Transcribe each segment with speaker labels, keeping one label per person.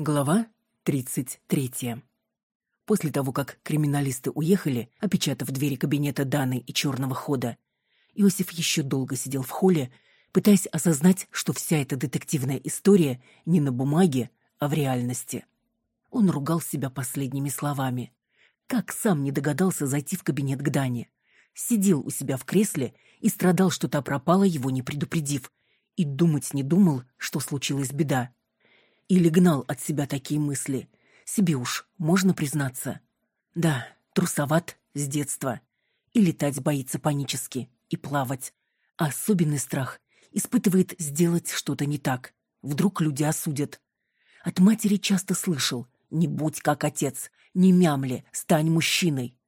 Speaker 1: Глава 33. После того, как криминалисты уехали, опечатав двери кабинета Даны и черного хода, Иосиф еще долго сидел в холле, пытаясь осознать, что вся эта детективная история не на бумаге, а в реальности. Он ругал себя последними словами. Как сам не догадался зайти в кабинет к Дане? Сидел у себя в кресле и страдал, что та пропала, его не предупредив, и думать не думал, что случилась беда. Или гнал от себя такие мысли. Себе уж можно признаться. Да, трусоват с детства. И летать боится панически, и плавать. А особенный страх испытывает сделать что-то не так. Вдруг люди осудят. От матери часто слышал «Не будь как отец, не мямли, стань мужчиной».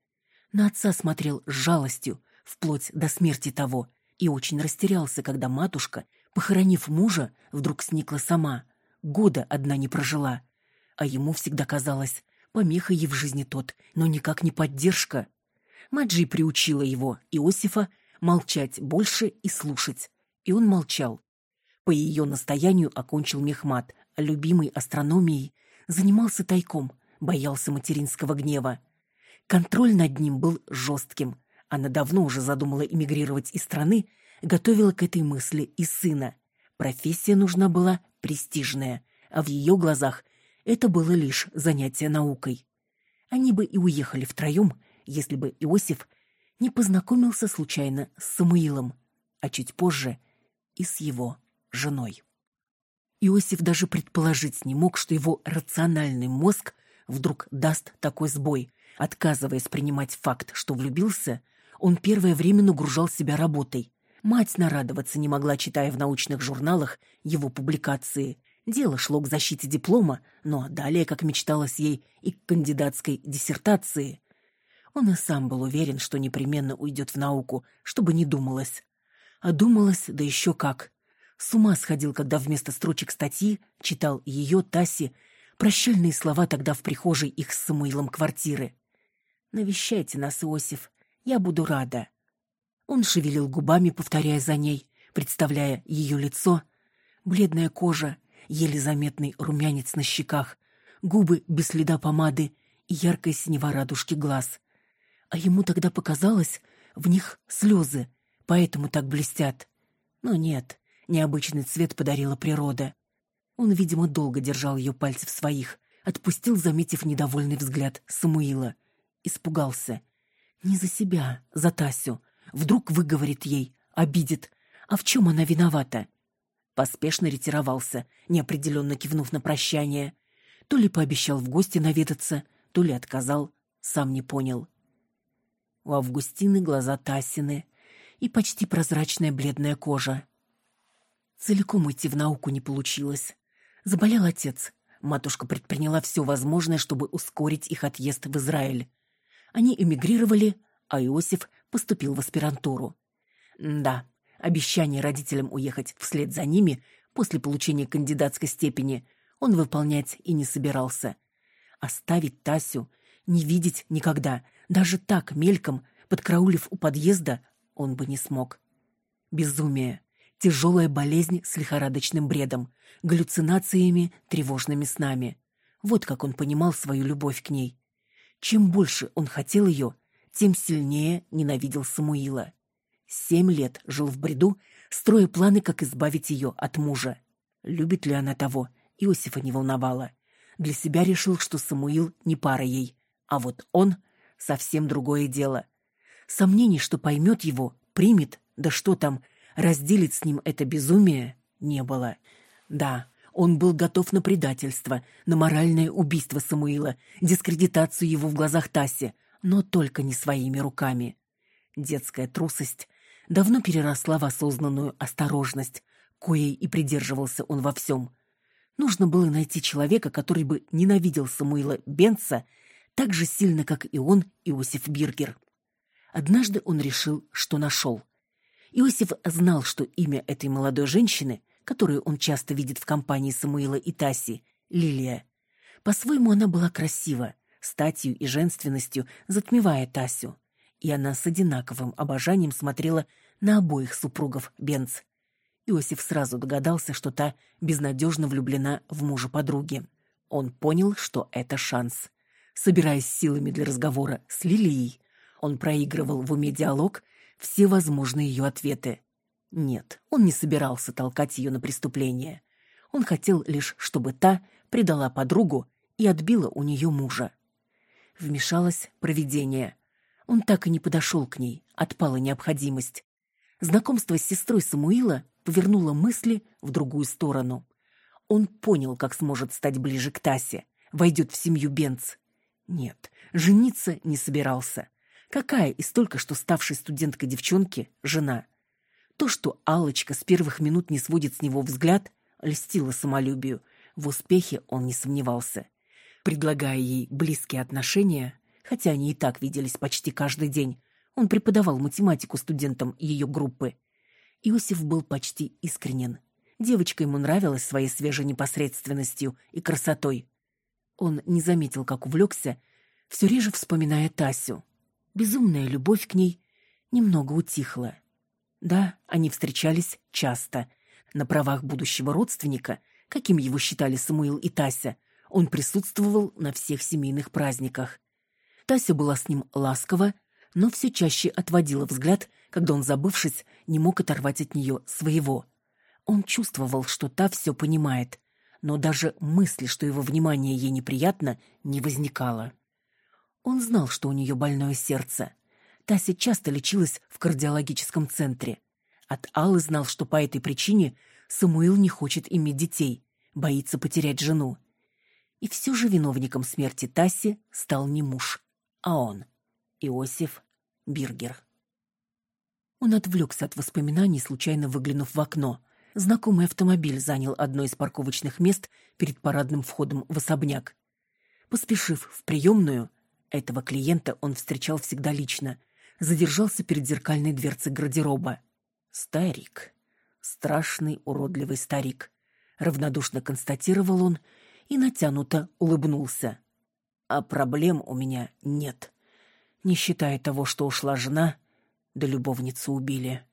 Speaker 1: На отца смотрел с жалостью, вплоть до смерти того, и очень растерялся, когда матушка, похоронив мужа, вдруг сникла сама года одна не прожила. А ему всегда казалось, помеха ей в жизни тот, но никак не поддержка. Маджи приучила его, Иосифа, молчать больше и слушать. И он молчал. По ее настоянию окончил мехмат, любимой астрономией занимался тайком, боялся материнского гнева. Контроль над ним был жестким. Она давно уже задумала эмигрировать из страны, готовила к этой мысли и сына. Профессия нужна была престижная, а в ее глазах это было лишь занятие наукой. Они бы и уехали втроем, если бы Иосиф не познакомился случайно с Самуилом, а чуть позже и с его женой. Иосиф даже предположить не мог, что его рациональный мозг вдруг даст такой сбой. Отказываясь принимать факт, что влюбился, он первое время нагружал себя работой, Мать нарадоваться не могла, читая в научных журналах его публикации. Дело шло к защите диплома, ну а далее, как мечталось ей, и к кандидатской диссертации. Он и сам был уверен, что непременно уйдет в науку, чтобы не думалось. А думалось, да еще как. С ума сходил, когда вместо строчек статьи читал ее, Таси, прощальные слова тогда в прихожей их с Самуилом квартиры. «Навещайте нас, Иосиф, я буду рада». Он шевелил губами, повторяя за ней, представляя ее лицо. Бледная кожа, еле заметный румянец на щеках, губы без следа помады и яркая синева радужки глаз. А ему тогда показалось, в них слезы, поэтому так блестят. Но нет, необычный цвет подарила природа. Он, видимо, долго держал ее пальцы в своих, отпустил, заметив недовольный взгляд Самуила. Испугался. Не за себя, за Тасю, Вдруг выговорит ей, обидит. А в чем она виновата? Поспешно ретировался, неопределенно кивнув на прощание. То ли пообещал в гости наведаться, то ли отказал, сам не понял. У Августины глаза Тасины и почти прозрачная бледная кожа. Целиком идти в науку не получилось. Заболел отец. Матушка предприняла все возможное, чтобы ускорить их отъезд в Израиль. Они эмигрировали, а Иосиф поступил в аспирантуру. Да, обещание родителям уехать вслед за ними после получения кандидатской степени он выполнять и не собирался. Оставить Тасю, не видеть никогда, даже так мельком, подкраулив у подъезда, он бы не смог. Безумие, тяжелая болезнь с лихорадочным бредом, галлюцинациями, тревожными снами. Вот как он понимал свою любовь к ней. Чем больше он хотел ее, тем сильнее ненавидел Самуила. Семь лет жил в бреду, строя планы, как избавить ее от мужа. Любит ли она того, Иосифа не волновало. Для себя решил, что Самуил не пара ей, а вот он — совсем другое дело. Сомнений, что поймет его, примет, да что там, разделит с ним это безумие, не было. Да, он был готов на предательство, на моральное убийство Самуила, дискредитацию его в глазах Таси, но только не своими руками. Детская трусость давно переросла в осознанную осторожность, коей и придерживался он во всем. Нужно было найти человека, который бы ненавидел Самуила Бенца так же сильно, как и он, Иосиф Биргер. Однажды он решил, что нашел. Иосиф знал, что имя этой молодой женщины, которую он часто видит в компании Самуила и Таси, Лилия. По-своему она была красива, статью и женственностью затмевая Тасю. И она с одинаковым обожанием смотрела на обоих супругов Бенц. Иосиф сразу догадался, что та безнадежно влюблена в мужа подруги. Он понял, что это шанс. Собираясь силами для разговора с Лилией, он проигрывал в уме диалог все возможные ее ответы. Нет, он не собирался толкать ее на преступление. Он хотел лишь, чтобы та предала подругу и отбила у нее мужа. Вмешалось провидение. Он так и не подошел к ней, отпала необходимость. Знакомство с сестрой Самуила повернуло мысли в другую сторону. Он понял, как сможет стать ближе к Тасе, войдет в семью Бенц. Нет, жениться не собирался. Какая из только что ставшей студенткой девчонки жена? То, что Алочка с первых минут не сводит с него взгляд, льстило самолюбию. В успехе он не сомневался. Предлагая ей близкие отношения, хотя они и так виделись почти каждый день, он преподавал математику студентам ее группы. Иосиф был почти искренен. Девочка ему нравилась своей свежей непосредственностью и красотой. Он не заметил, как увлекся, все реже вспоминая Тасю. Безумная любовь к ней немного утихла. Да, они встречались часто. На правах будущего родственника, каким его считали Самуил и Тася, он присутствовал на всех семейных праздниках. Тася была с ним ласкова, но все чаще отводила взгляд, когда он, забывшись, не мог оторвать от нее своего. Он чувствовал, что та все понимает, но даже мысли, что его внимание ей неприятно, не возникало. Он знал, что у нее больное сердце. Тася часто лечилась в кардиологическом центре. От Аллы знал, что по этой причине Самуил не хочет иметь детей, боится потерять жену. И все же виновником смерти Таси стал не муж, а он, Иосиф Биргер. Он отвлекся от воспоминаний, случайно выглянув в окно. Знакомый автомобиль занял одно из парковочных мест перед парадным входом в особняк. Поспешив в приемную, этого клиента он встречал всегда лично, задержался перед зеркальной дверцей гардероба. Старик. Страшный, уродливый старик. Равнодушно констатировал он и натянуто улыбнулся. А проблем у меня нет. Не считая того, что ушла жена, да любовницу убили.